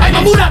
Hay mamura.